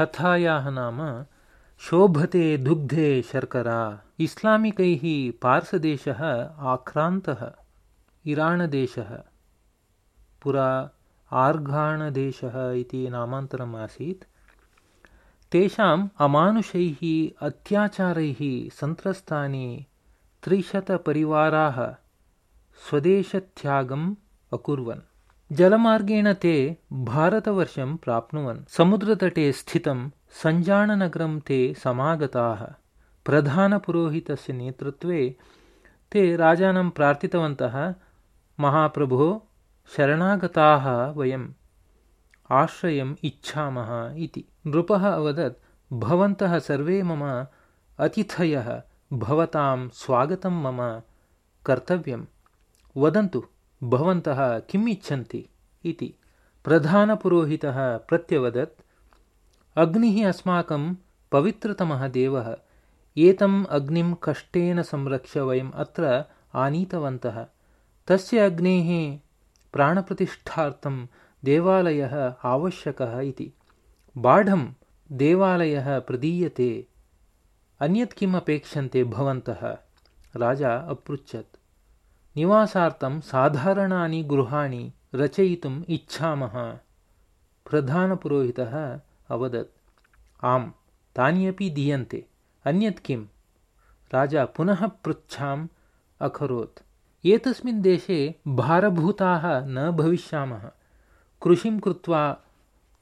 कथायाः नाम शोभते दुग्धे शर्करा। इस्लामिकैः पार्सदेशः आक्रान्तः इराणदेशः। पुरा आर्घाणदेशः इति नामान्तरम् आसीत्। तेषाम् अमानुषैः अत्याचारैः सन्त्रस्तानि त्रिशतपरिवाराः स्वदेशत्यागम् अकुर्वन् जलमार्गेण ते भारतवर्षं प्राप्नुवन्। समुद्रतटे स्थितं सञ्जाणनगरं ते समागताः। प्रधानपुरोहितस्य नेतृत्वे ते राजानं प्रार्थितवन्तः महाप्रभो शरणागताः वयम् आश्रयम् इच्छामः इति। नृपः अवदत् भवन्तः सर्वे मम अतिथयः भवतां स्वागतं मम कर्तव्यम्। वदन्तु भवन्तः किम् इच्छन्ति इति प्रधानपुरोहितः प्रत्यवदत् अग्निः अस्माकं पवित्रतमः देवः एतम् अग्निं कष्टेन संरक्ष्य वयम् अत्र आनीतवन्तः। तस्य अग्नेः प्राणप्रतिष्ठार्थं देवालयः आवश्यकः इति। बाढं देवालयः प्रदीयते अन्यत् किम् अपेक्षन्ते भवन्तः? राजा अपृच्छत् निवासार्थं साधारणानि गृहाणि रचयितुम् इच्छामः। प्रधानपुरोहितः अवदत् आम् तानि अपि दीयन्ते। अन्यत् किम्? राजा पुनः पृच्छाम् अकरोत् एतस्मिन् देशे भारभूताः न भविष्यामः। कृषिं कृत्वा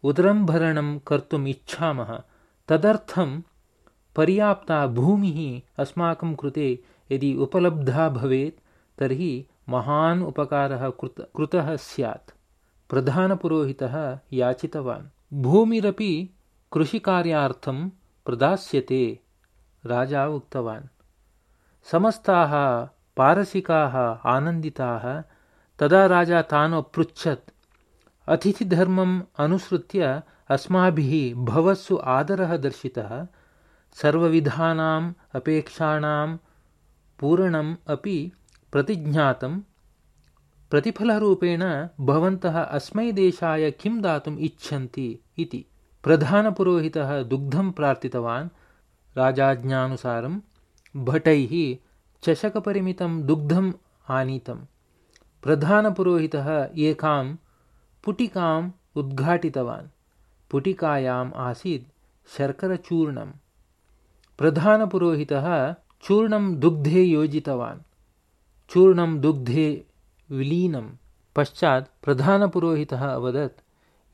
उदरम्भरणं कर्तुम् इच्छामः। तदर्थं पर्याप्ता भूमिः अस्माकं कृते यदि उपलब्धा भवेत् तर्हि महान् उपकारः कृतः स्यात्। प्रधानपुरोहितः याचितवान्। भूमिरपि कृषिकार्यार्थं प्रदास्यते, राजा उक्तवान्। समस्ताः पारसिकाः आनन्दिताः, तदा राजा तान् अपृच्छत् अतिथिधर्मम् अनुसृत्य अस्माभिः भवत्सु आदरः दर्शितः। सर्वविधानाम् अपेक्षाणां पूरणम् अपि प्रतिज्ञातं प्रतिफलरूपेण भवन्तः अस्मै देशाय किं दातुम् इच्छन्ति इति प्रधानपुरोहितः दुग्धं प्रार्थितवान्। राजाज्ञानुसारं भटैः चषकपरिमितं दुग्धम् आनीतं प्रधानपुरोहितः एकां पुटिकाम् उद्घाटितवान्। पुटिकायाम् आसीत् शर्करचूर्णं प्रधानपुरोहितः चूर्णं दुग्धे योजितवान्। चूर्णं दुग्धे विलीनं पश्चात् प्रधानपुरोहितः अवदत्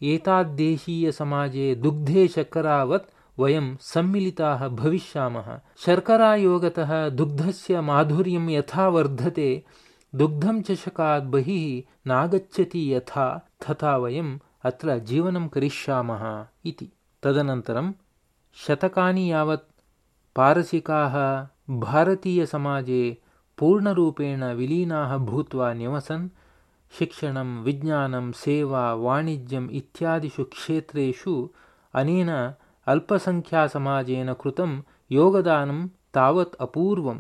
एताद्देशीयसमाजे दुग्धे शर्करावत् वयं सम्मिलिताः भविष्यामः। शर्करायोगतः दुग्धस्य माधुर्यं यथा वर्धते दुग्धं चषकात् बहिः नागच्छति यथा तथा वयम् अत्र जीवनं करिष्यामः इति। तदनन्तरं शतकानि यावत् पारसिकाः भारतीयसमाजे पूर्णरूपेण विलीनाः भूत्वा न्यवसन् शिक्षणं विज्ञानं सेवा वाणिज्यम् इत्यादिषु क्षेत्रेषु अनेन अल्पसङ्ख्यासमाजेन कृतं योगदानं तावत् अपूर्वं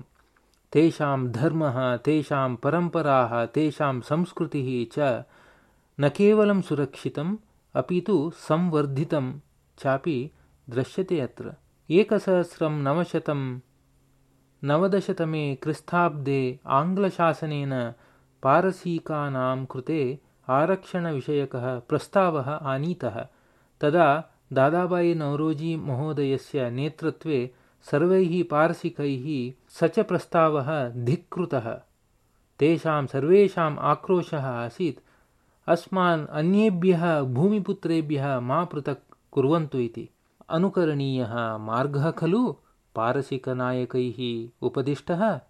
तेषां धर्मः तेषां परम्पराः तेषां संस्कृतिः च न केवलं सुरक्षितम् अपि तु संवर्धितं चापि दृश्यते अत्र। एकसहस्रं नवशतं नवदशतमे क्रिस्ताब्दे आङ्ग्लशासनेन पारसीकानां कृते आरक्षणविषयकः प्रस्तावः आनीतः। तदा दादाबायि नवरोजि महोदयस्य नेतृत्वे सर्वैः पारसिकैः स च प्रस्तावः धिक्कृतः। तेषां सर्वेषाम् आक्रोशः आसीत्। अस्मान् अन्येभ्यः भूमिपुत्रेभ्यः मा पृथक् कुर्वन्तु इति। अनुकरणीयः मार्गः खलु पारसिकनायकैः उपदिष्टः?